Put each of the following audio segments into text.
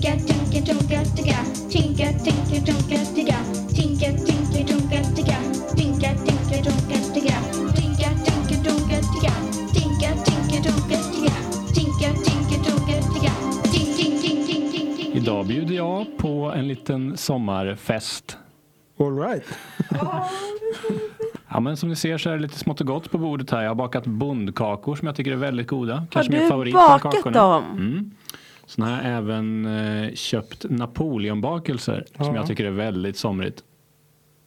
Tinka, tinka, tonka, ticka. Tinka, tinka, tonka, ticka. Tinka, tinka, tonka, ticka. Tinka, tinka, tonka, ticka. Tinka, tinka, tonka, ticka. Tinka, tinka, tonka, ticka. Tinka, tinka, tonka, ticka. Ting, ting, ting, ting, ting, ting. Idag bjuder jag på en liten sommarfest. All right. Ja, men som ni ser så är det lite smått och gott på bordet här. Jag har bakat bondkakor som jag tycker är väldigt goda. Har Kanske min du favorit bland bakat kakorna. dem? Mm. Sen har jag även eh, köpt Napoleonbakelser som Ja. jag tycker är väldigt somrigt.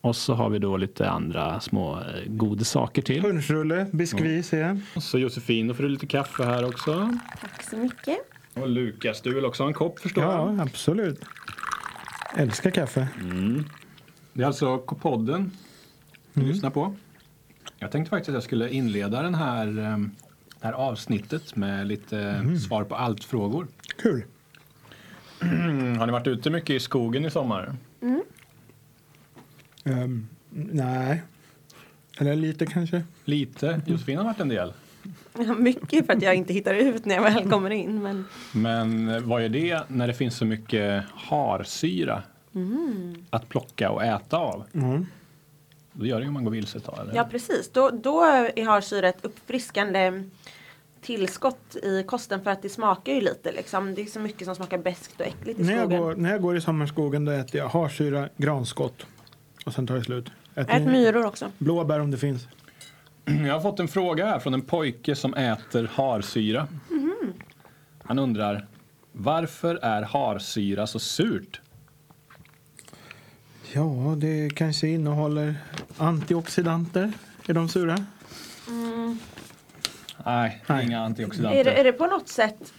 Och så har vi då lite andra små eh, godsaker till. Punschrulle, biskvi ser jag. Och så Josefin, då får du lite kaffe här också. Tack så mycket. Och Lukas, du vill också ha en kopp förstår jag. Ja, absolut. Älskar kaffe. Det är alltså K-podden du Mm. lyssnar på. Jag tänkte faktiskt att jag skulle inleda den här, eh, det här avsnittet med lite Mm. svar på allt-frågor. Kul. Mm, har ni varit ute mycket i skogen i sommar? Ehm, nej. Eller lite kanske. Lite. Josefin har varit en del. Ja, mycket för att jag inte hittar ut när jag väl kommer in. Men Men eh, vad är det när det finns så mycket harsyra att plocka och äta av? Mm. Då gör det ju om man går vilse ett tag. Eller? ja, precis. Då, då är harsyra ett uppfriskande tillskott i kosten för att det smakar ju lite liksom. Det är så mycket som smakar beskt och äckligt i När jag, skogen. går, när jag går i sommarskogen då äter jag harsyra, granskott. Och sen tar det slut. Äter Ät myror också. Blåbär om det finns. Jag har fått en fråga här från en pojke som äter harsyra. Han undrar varför är harsyra så surt? Ja, det kanske innehåller antioxidanter. Är de sura? Nej, Nej. inga antioxidanter. Är det, är det på något sätt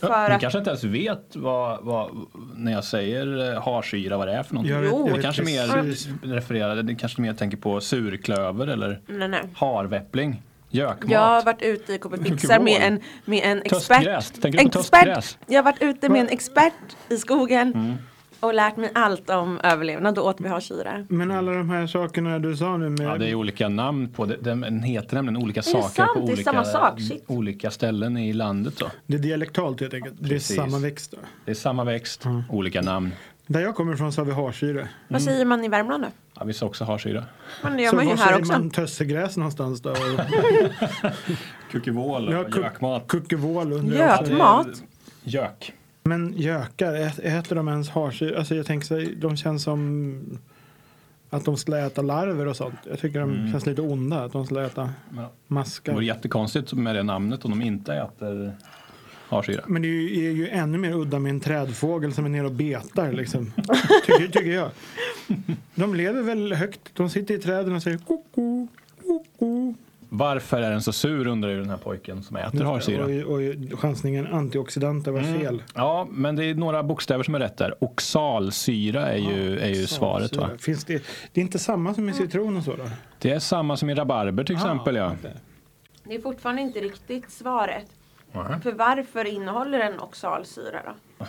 för Ja, Ni att... kanske inte ens vet vad, vad, när jag säger eh, harsyra vad det är för någonting. Jag vet- jag det vet kanske precis. mer refererar, det kanske mer tänker på surklöver eller Nej, nej. harväppling, gökmat. Jag har varit ute i KB Pixar med en, med en expert. Töstgräs, tänker du på expert. töstgräs? Jag har varit ute med en expert i skogen Mm. Och lärt mig allt om överlevnad. Då åt vi harsyra. Men alla de här sakerna du sa nu med... Ja, det är olika namn på det. Den heter nämligen olika saker sant? på olika, samma sak? Olika ställen i landet. Då. det är dialektalt helt enkelt. Det är Precis. samma växt. Då. Det är samma växt, Mm. olika namn. Där jag kommer ifrån så har vi harsyra. Vad säger man i Värmland då? Ja, vi sa också harsyra. Men det gör Så man ju här säger också. man tössegräs någonstans då? Kuckevål, Ja, gökmat. Kuckevål. Gökmat? Gök. Men gökar, äter de ens harsyra? Alltså jag tänker så, här, de känns som att de skulle äta larver och sånt. Jag tycker de Mm. känns lite onda att de skulle äta Ja. Det maskar. vore jättekonstigt med det namnet om de inte äter harsyra. Men det är ju, är ju ännu mer udda med en trädfågel som är nere och betar liksom. tycker, tycker jag. De lever väl högt. De sitter i träden och säger koko, koko. Varför är den så sur undrar ju den här pojken som äter harsyra. Och, och chansningen antioxidanter var Mm. fel. Ja, men det är några bokstäver som är rätt där. Oxalsyra är ju, är ju svaret va? Finns det, det är inte samma som i citron och så då? Det är samma som i rabarber till exempel ja. Det är fortfarande inte riktigt svaret. Nej. För varför innehåller den oxalsyra då?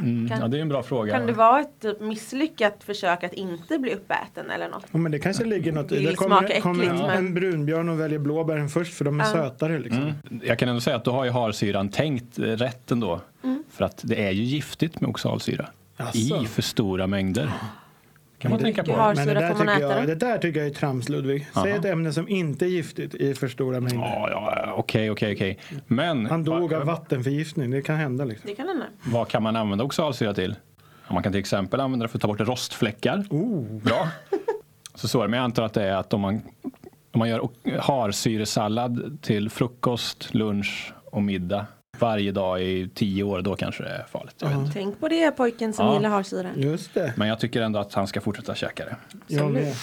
Mm, ja, det är en bra fråga. Kan det vara ett typ misslyckat försök att inte bli uppäten eller något? Ja, men det kanske ligger något i det. Kommer, kommer äckligt, en, men- en brunbjörn och väljer blåbären först för de är Ja. sötare liksom. Mm. Jag kan ändå säga att då har ju harsyran tänkt eh, rätt ändå. Mm. För att det är ju giftigt med oxalsyra. Jaså? I för stora mängder. Kan man det- tänka på. har- Men det där, tycker jag, det? där tycker jag är trams Ludvig. Säg Aha. ett ämne som inte är giftigt i för stora mängder. Ja, ja, okej, okej, okej. Men Han dog av vattenförgiftning, det kan hända liksom. Det kan hända. vad kan man använda oxalsyra till? Man kan till exempel använda det för att ta bort rostfläckar. Oh. Bra. Så så är det, men jag antar att det är att om man, om man gör harsyresallad till frukost, lunch och middag varje dag i tio år, då kanske det är farligt. Tänk på det pojken som Ja. gillar harsyra. Just det. Men jag tycker ändå att han ska fortsätta käka det. Jag med.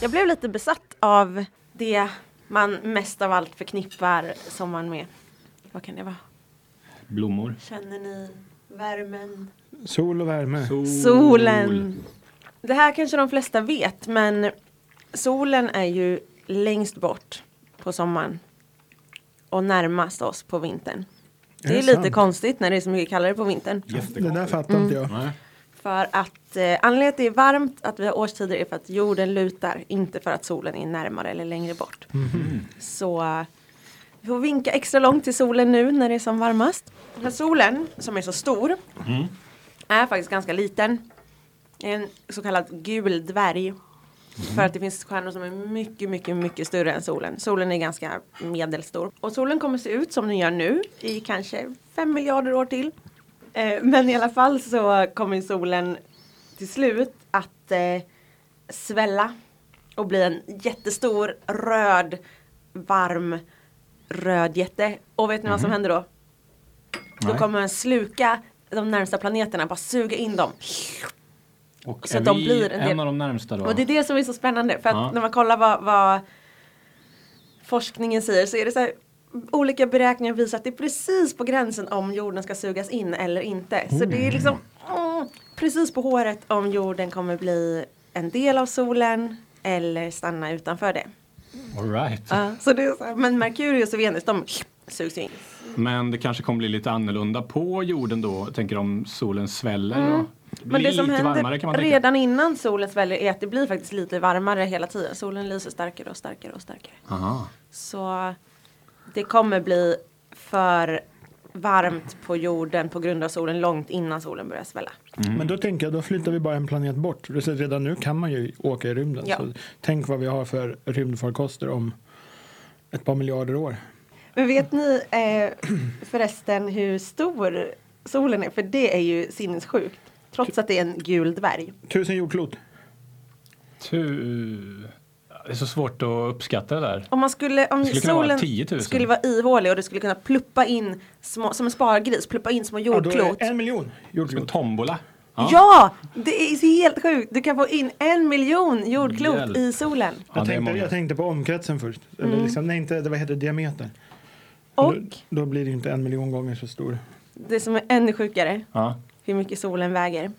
Jag blev lite besatt av det man mest av allt förknippar sommaren med. Vad kan det vara? Blommor. Känner ni värmen? Sol och värme. Solen. Det här kanske de flesta vet men solen är ju längst bort på sommaren och närmast oss på vintern. Är Det är det lite sant? konstigt när det är så mycket kallare på vintern. Det där fattar inte jag. Nej. För att eh, anledningen till att det är varmt, att vi har årstider är för att jorden lutar, inte för att solen är närmare eller längre bort. Så Vi får vinka extra långt till solen nu när det är som varmast. Den här solen, som är så stor, är faktiskt ganska liten. En så kallad gul dvärg. För att det finns stjärnor som är mycket, mycket, mycket större än solen. Solen är ganska medelstor. Och solen kommer se ut som den gör nu i kanske fem miljarder år till. Eh, men i alla fall så kommer solen till slut att eh, svälla och bli en jättestor röd, varm, röd jätte. Och vet ni vad som händer då? Då Nej. kommer den sluka de närmsta planeterna, bara suga in dem. Och Så att de blir en en, del- av de närmsta då? Och det är det som är så spännande. För att Ja. när man kollar vad, vad forskningen säger så är det så här olika beräkningar visar att det är precis på gränsen om jorden ska sugas in eller inte. Så det är liksom mm, precis på håret om jorden kommer bli en del av solen eller stanna utanför det. All right. Ja, så det är så här, men Merkurius och Venus de sugs ju in. Men det kanske kommer bli lite annorlunda på jorden då. Tänker om solen sväller blir Men det som händer redan innan solen sväller är att det blir faktiskt lite varmare hela tiden. Solen lyser starkare och starkare och starkare. Aha. Så det kommer bli för varmt på jorden på grund av solen långt innan solen börjar svälla. Men då tänker jag, då flyttar vi bara en planet bort. Redan nu kan man ju åka i rymden. Ja. Så tänk vad vi har för rymdfarkoster om ett par miljarder år. Men vet ni eh, förresten hur stor solen är? För det är ju sinnessjukt. Trots att det är en gul dvärg. Tusen jordklot. Tu... Det är så svårt att uppskatta det där. Om man skulle, om Det skulle vara solen 10 000. skulle vara ihålig och du skulle kunna pluppa in små, som en spargris, pluppa in små Ja, då är jordklot. det en miljon Som en jordklot. tombola. Ja. det är helt sjukt. Du kan få in en miljon jordklot Hjälp. i solen. Ja, Jag, tänkte, jag tänkte på omkretsen först. Mm. Eller liksom, nej, inte, det vad heter diameter. Och Då, då blir det inte en miljon gånger så stor. det som är ännu sjukare, Ja. Hur mycket solen väger.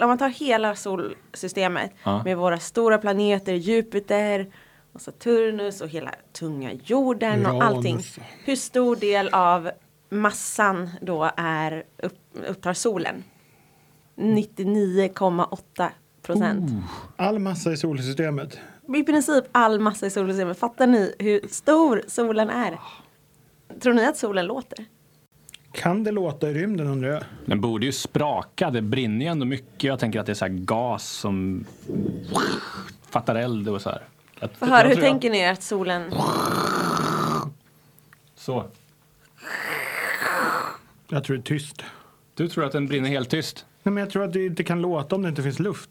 Om man tar hela solsystemet Ja. med våra stora planeter, Jupiter och Saturnus och hela tunga jorden och allting. Hur stor del av massan då är upp, upptar solen? 99,8 procent. All massa i solsystemet. I princip all massa i solsystemet. Fattar ni hur stor solen är? Tror ni att solen låter? Kan det låta i rymden undrar jag? Den borde ju spraka. Det brinner ju ändå mycket. Jag tänker att det är så här gas som fattar eld och så här. Jag, Få höra, hur jag- tänker ni att solen... Så. Jag tror det är tyst. Du tror att den brinner helt tyst? Nej, men jag tror att det inte kan låta om det inte finns luft.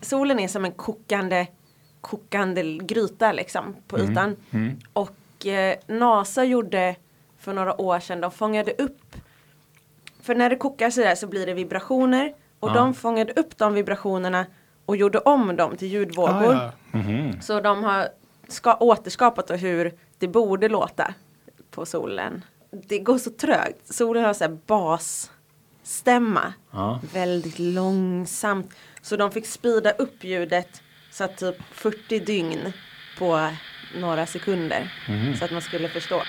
Solen är som en kokande, kokande gryta liksom på ytan. Och eh, NASA gjorde för några år sedan, de fångade upp för när det kokar så där så blir det vibrationer och Ja. de fångade upp de vibrationerna och gjorde om dem till ljudvågor. Ah, ja. Så de har ska, återskapat hur det borde låta på solen. Det går så trögt. Solen har så här basstämma. Ja. Väldigt långsamt. Så de fick speeda upp ljudet så att typ 40 dygn på några sekunder. Så att man skulle förstå.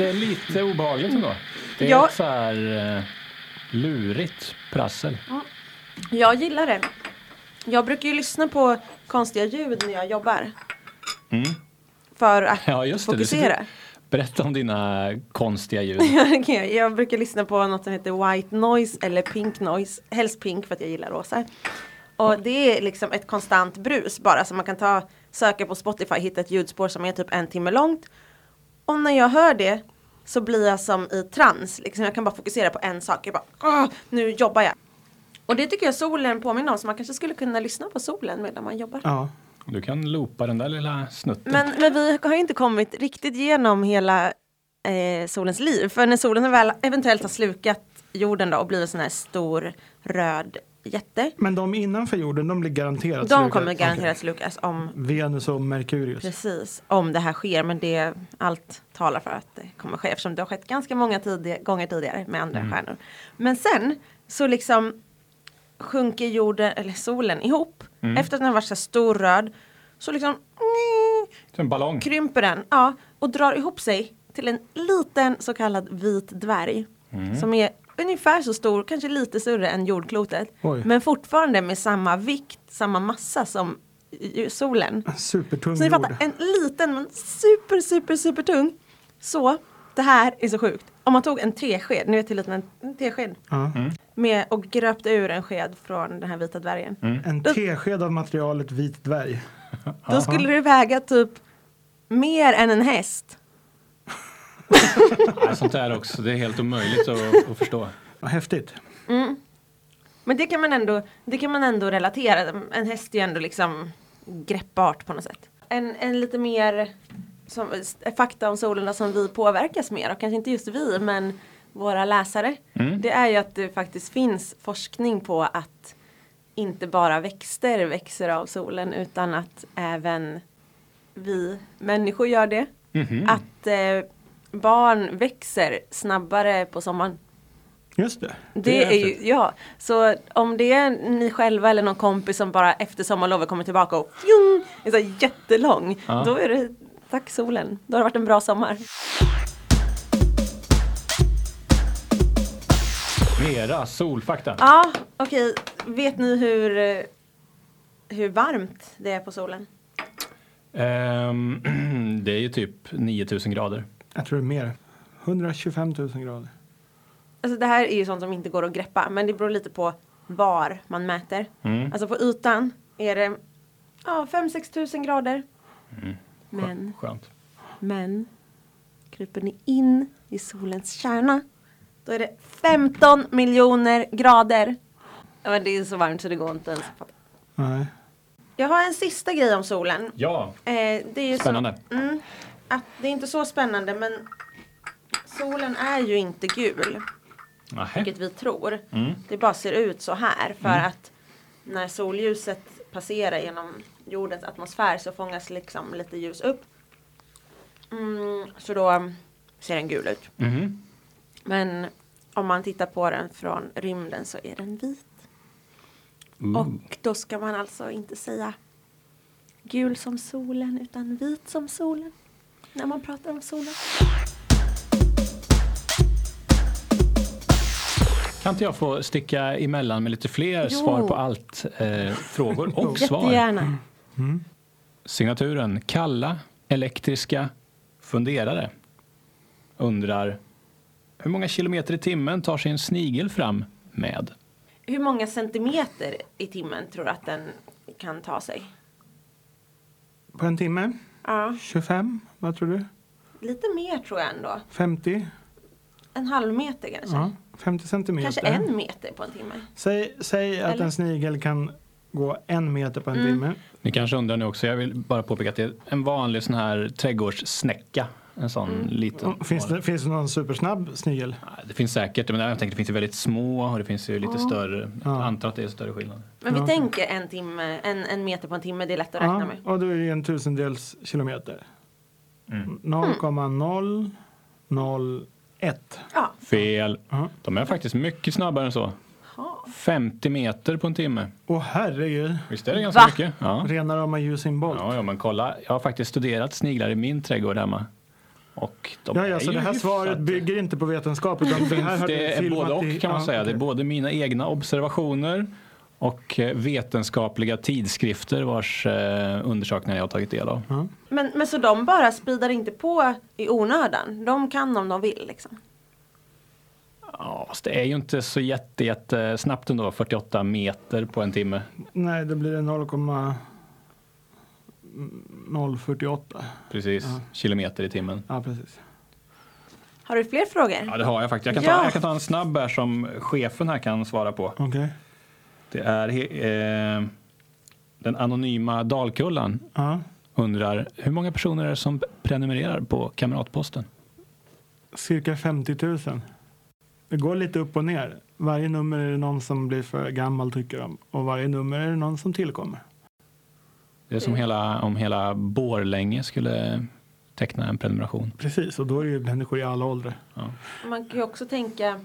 Det är lite obehagligt ändå. Det är Ja. ett så här eh, lurigt prassel. Jag gillar det. Jag brukar ju lyssna på konstiga ljud när jag jobbar. För att Ja, fokusera. Berätta om dina konstiga ljud. Okej, jag brukar lyssna på något som heter white noise eller pink noise. Helst pink för att jag gillar rosa. Och det är liksom ett konstant brus bara. Så man kan ta, söka på Spotify, hitta ett ljudspår som är typ en timme långt. Och när jag hör det så blir jag som i trans. Liksom jag kan bara fokusera på en sak. Jag bara, "Åh, nu jobbar jag. Och det tycker jag solen påminner om. Så man kanske skulle kunna lyssna på solen medan man jobbar. Ja. Du kan loopa den där lilla snutten. Men, men vi har ju inte kommit riktigt igenom hela eh, solens liv. För när solen väl eventuellt har slukat jorden då och blivit en sån här stor röd jätte. Men de innanför jorden, de blir garanterat De slukade. kommer garanterat Okej. slukas om Venus och Merkurius. precis om det här sker. Men det allt talar för att det kommer ske eftersom det har skett ganska många tidig- gånger tidigare med andra stjärnor. Men sen så liksom sjunker jorden eller solen ihop efter att den har varit så stor röd. Så liksom Som en ballong. krymper den ja, och drar ihop sig till en liten så kallad vit dvärg. Som är ungefär så stor, kanske lite större än jordklotet. Oj. Men fortfarande med samma vikt, samma massa som solen. Supertung Så ni jord. fattar, en liten men super, super, super tung. Så, det här är så sjukt. Om man tog en tesked, ni vet hur liten en, tesked, Ja. med och gröpte ur en sked från den här vita dvärgen. En tesked av materialet vit dvärg. Då skulle det väga typ mer än en häst. Sånt där också. Det är helt omöjligt att, att förstå. Vad häftigt. Men det kan man ändå, det kan man ändå relatera. En häst är ju ändå liksom greppbart på något sätt. En, en lite mer som, fakta om solen då, som vi påverkas mer, och kanske inte just vi, men våra läsare. Det är ju att det faktiskt finns forskning på att inte bara växter växer av solen utan att även vi människor gör det. Att eh, barn växer snabbare på sommaren. Just det. Det är ju, häftigt. ja. Så om det är ni själva eller någon kompis som bara efter sommarlovet kommer tillbaka och fjong, är så jättelång. Ja. Då är det tack solen. Då har det varit en bra sommar. Mera solfakta. Ja, okej. Vet ni hur, eh, hur varmt det är på solen? Ehm, det är ju typ 9000 grader. Jag tror det är mer. 125 000 grader. Alltså det här är ju sånt som inte går att greppa. Men det beror lite på var man mäter. Mm. Alltså på ytan är det ja, 5-6 tusen grader. Men Skönt. Men kryper ni in i solens kärna då är det 15 miljoner grader. Ja, men det är så varmt så det går inte ens att fatta. Nej. Jag har en sista grej om solen. Ja, Eh, det är ju Spännande. Så, mm, att det är inte så spännande men solen är ju inte gul, Nähä. vilket vi tror. Mm. Det bara ser ut så här för att när solljuset passerar genom jordens atmosfär så fångas liksom lite ljus upp. Mm, så då ser den gul ut. Mhm. Men om man tittar på den från rymden så är den vit. Ooh. Och då ska man alltså inte säga gul som solen utan vit som solen. När man pratar om solen. Kan inte jag få sticka emellan med lite fler Jo. svar på allt? Eh, frågor och svar. Jättegärna. Signaturen kalla, elektriska, funderare. Undrar hur många kilometer i timmen tar sig en snigel fram med? Hur många centimeter i timmen tror du att den kan ta sig? På en timme? Ja, 25? Vad tror du? lite mer tror jag ändå. 50? En halv meter kanske. Ja, 50 centimeter. Kanske en meter på en timme. Säg, säg att Eller? en snigel kan gå en meter på en Mm. timme. Ni kanske undrar nu också, jag vill bara påpeka att det är en vanlig sån här trädgårdssnäcka. En sån Mm. liten. Finns det, finns det någon supersnabb snigel? Nej, Det finns säkert, men jag tänker det finns ju väldigt små och det finns ju lite större. Ja. Jag antar att det är större skillnad. Men vi Ja. tänker en timme, en, en meter på en timme, det är lätt att räkna Ja, med. och då är det en tusendels kilometer. Mm. 0,001. Ja. Fel. Ja. De är faktiskt mycket snabbare än så. Ha. 50 meter på en timme. Åh herregud. Visst är det ganska Va? mycket? Ja. Rena rama Usain Bolt. ja, ja, men kolla. Jag har faktiskt studerat sniglar i min trädgård hemma. Och de ja, alltså, det här hyfsat... svaret bygger inte på vetenskap. Utan det, här det är både och kan man säga. Det är både mina egna observationer och eh, vetenskapliga tidskrifter vars eh, undersökningar jag har tagit del av. Mm. Men, men så de bara sprider inte på i onödan? De kan om de vill liksom? Ja, det är ju inte så jätte, jätte snabbt ändå, 48 meter på en timme. Nej, då blir det 0, 0,48. Precis, ja. kilometer i timmen. Ja, precis. Har du fler frågor? Ja, det har jag faktiskt. Jag kan, ja. ta, jag kan ta en snabb här som chefen här kan svara på. Okay. Det är eh, den anonyma Dalkullan. Uh. Undrar, hur många personer är det som prenumererar på Kamratposten? Cirka 50 000. Det går lite upp och ner. Varje nummer är det någon som blir för gammal tycker de och varje nummer är det någon som tillkommer. Det är som Mm. hela, om hela Borlänge skulle teckna en prenumeration. Precis, och då är det ju människor i alla åldrar. Ja. Man kan ju också tänka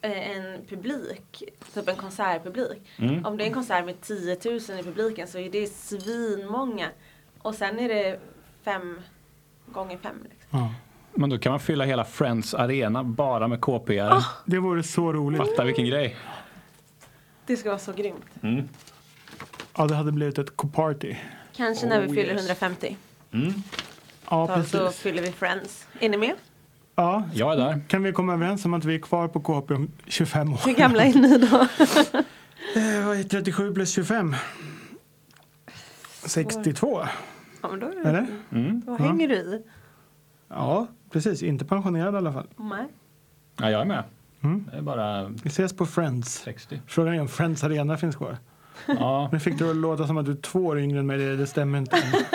eh, en publik, typ en konsertpublik. Mm. Om det är en konsert med 10 000 i publiken så är det svinmånga. Och sen är det fem gånger fem. Liksom. Ja. Men då kan man fylla hela Friends Arena bara med KPR. Det vore så roligt. Fatta vilken grej. Det ska vara så grymt. Ja, det hade blivit ett party. Kanske när vi Oh, fyller yes. 150. Ja, Då så precis. fyller vi Friends. Är ni med? Ja, Jag är där. kan vi komma överens om att vi är kvar på KP om 25 år? Hur gamla är ni då? Eh, vad är 37 plus 25? 62. Ja, men då, är det, Eller? då hänger du i. Ja, precis. Inte pensionerad i alla fall. Nej. Ja, jag är med. Mm. Det är bara Vi ses på Friends. 60. Frågan är om Friends Arena finns kvar. Ja, Nu fick du att låta som att du är två år yngre än mig. Det, det stämmer inte.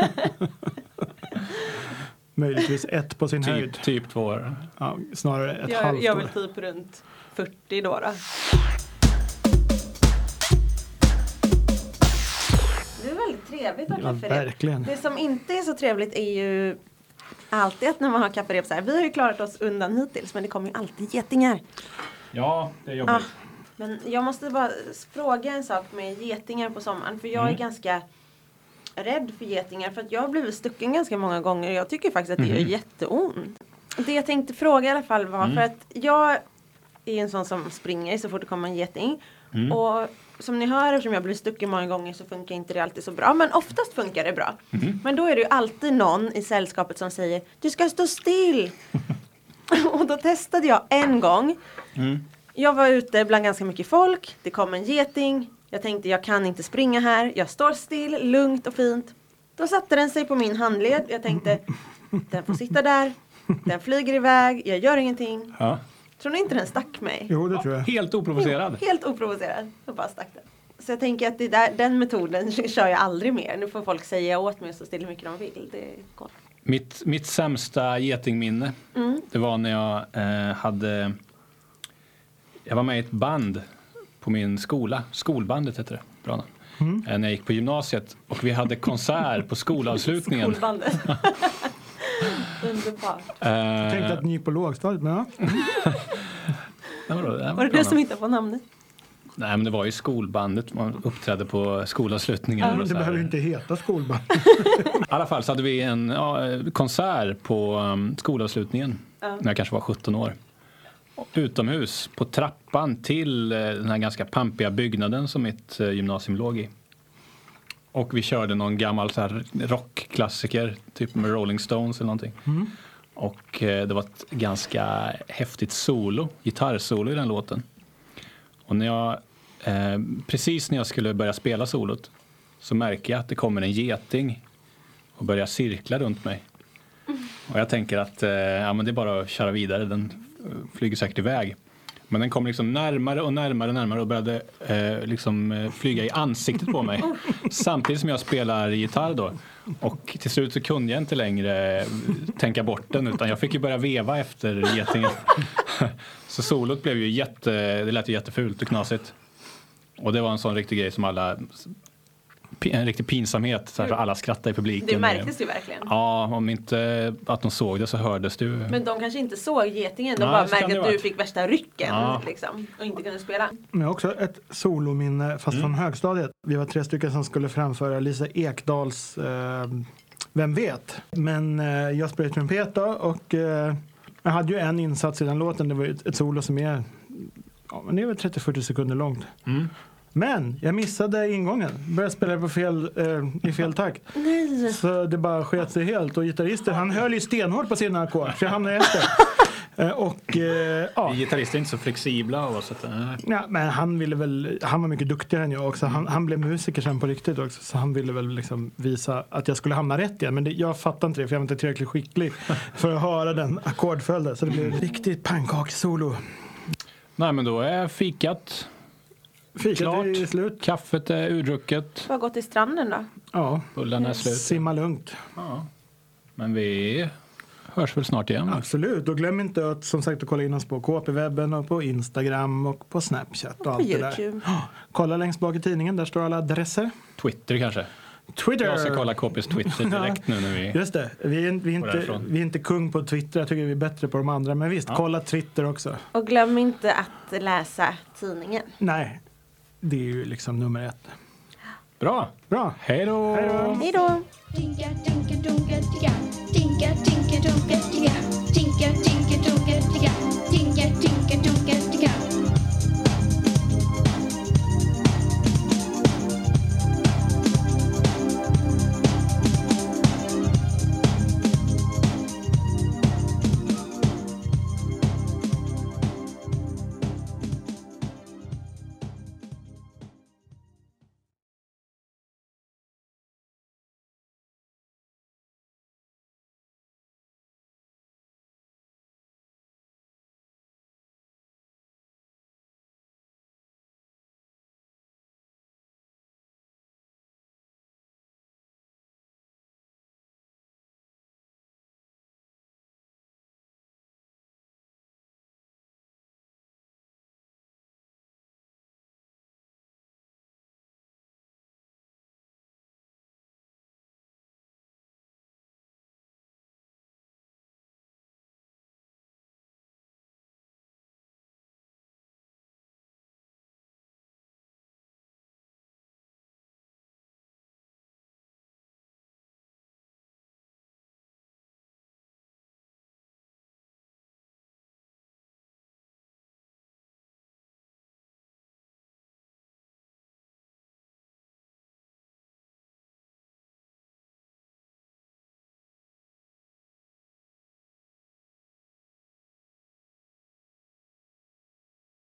Möjligtvis ett på sin höjd. typ, typ två år. Ja, snarare ett Jag, halvt jag år. vill typ runt 40 då. då. Det är väldigt trevligt att ha Ja, verkligen. Det som inte är så trevligt är ju alltid att när man har kafferep så här. Vi har ju klarat oss undan hittills men det kommer ju alltid getingar. Ja, det är jobbigt. Ah, men jag måste bara fråga en sak med getingar på sommaren. För jag är ganska rädd för getingar. För att jag har blivit stucken ganska många gånger. Jag tycker faktiskt att det gör jätteont. Det jag tänkte fråga i alla fall var för att jag är en sån som springer så fort det kommer en geting. Och som ni hör eftersom jag blir stucken många gånger så funkar inte det alltid så bra. Men oftast funkar det bra. Men då är det ju alltid någon i sällskapet som säger Du ska stå still! och då testade jag en gång. Jag var ute bland ganska mycket folk. Det kom en geting. Jag tänkte jag kan inte springa här. Jag står still, lugnt och fint. Då satte den sig på min handled. Jag tänkte den får sitta där. Den flyger iväg. Jag gör ingenting. Ja. Tror ni inte den stack mig? Jo, det tror jag. Helt oprovocerad. Helt oprovocerad. Så bara stack den. Så jag tänker att det där, den metoden kör jag aldrig mer. Nu får folk säga åt mig så still hur mycket de vill. Det går. Mitt, mitt sämsta getingminne, det var när jag eh, hade... Jag var med i ett band på min skola. Skolbandet heter det. Bra namn. Eh, när jag gick på gymnasiet och vi hade konsert på skolavslutningen. Skolbandet. Underbart. Jag tänkte att ni gick på lågstadiet, men ja. det var, det var Var det du som hittade på namnet? Nej, men det var ju skolbandet. Man uppträdde på skolavslutningen. och Det behöver inte heta skolband. I alla fall så hade vi en ja, konsert på um, skolavslutningen när jag kanske var 17 år. Utomhus på trappan till eh, den här ganska pampiga byggnaden som mitt eh, gymnasium låg i. Och vi körde någon gammal så här rockklassiker, typ med Rolling Stones eller någonting. Och eh, det var ett ganska häftigt solo, gitarrsolo i den låten. Och när jag, eh, precis när jag skulle börja spela solot så märker jag att det kommer en geting och börjar cirkla runt mig. Och jag tänker att eh, ja, men det är bara att köra vidare, den flyger säkert iväg. Men den kom liksom närmare och närmare och närmare och började eh, liksom eh, flyga i ansiktet på mig. Samtidigt som jag spelar gitarr då. Och till slut så kunde jag inte längre eh, tänka bort den utan jag fick ju börja veva efter getingen. så solot blev ju jätte, det lät ju jättefult och knasigt. Och det var en sån riktig grej som alla, en riktig pinsamhet, så här, alla skrattade i publiken. Det märktes ju verkligen. Ja, om inte att de såg det så hördes det ju. Men de kanske inte såg getingen. De Nej, bara märkte att du fick värsta rycken Ja. liksom, och inte kunde spela. Men jag har också ett solominne, fast Mm. från högstadiet. Vi var tre stycken som skulle framföra Lisa Ekdals eh, Vem vet? Men eh, jag spelade trumpet då och eh, jag hade ju en insats i den låten. Det var ett solo som är, ja, men det är väl 30-40 sekunder långt. Mm. Men jag missade ingången. Började spela på fel, eh, i fel takt. Nej. Så det bara sket sig helt. Och gitarristen han höll ju stenhårt på sina ackord. Så jag hamnade efter. Och eh, ja. Gitarrister är inte så flexibla av oss. Så att, eh, Ja, men han ville väl, han var mycket duktigare än jag också. Han, han blev musiker sen på riktigt också. Så han ville väl liksom visa att jag skulle hamna rätt igen. Men det, jag fattade inte det för jag var inte tillräckligt skicklig för att höra den ackordföljden. Så det blev riktigt pannkakssolo. Nej, men då är fikat Fikat klart. är slut. Kaffet är urdrucket. Bara gå till stranden då. Ja, Bullarna är slut. simma lugnt. Ja. Men vi hörs väl snart igen. Absolut. Och glöm inte att som sagt att kolla in oss på KP-webben och på Instagram och på Snapchat och, På allt det där. Youtube. Kolla längst bak i tidningen. Där står alla adresser. Twitter kanske. Twitter. Jag ska kolla KPs Twitter direkt nu när vi... Just det, vi är, vi, är inte, vi är inte kung på Twitter, jag tycker vi är bättre på de andra. Men visst, Ja. kolla Twitter också. Och glöm inte att läsa tidningen. Nej, det är ju liksom nummer ett. Bra. Bra. Hej då! Hej då. Tinka, tinka, ticka. Tinka, tinka, tunka, ticka. Tinka, tinka, tunka, ticka. Tinka, tinka, tunka, ticka.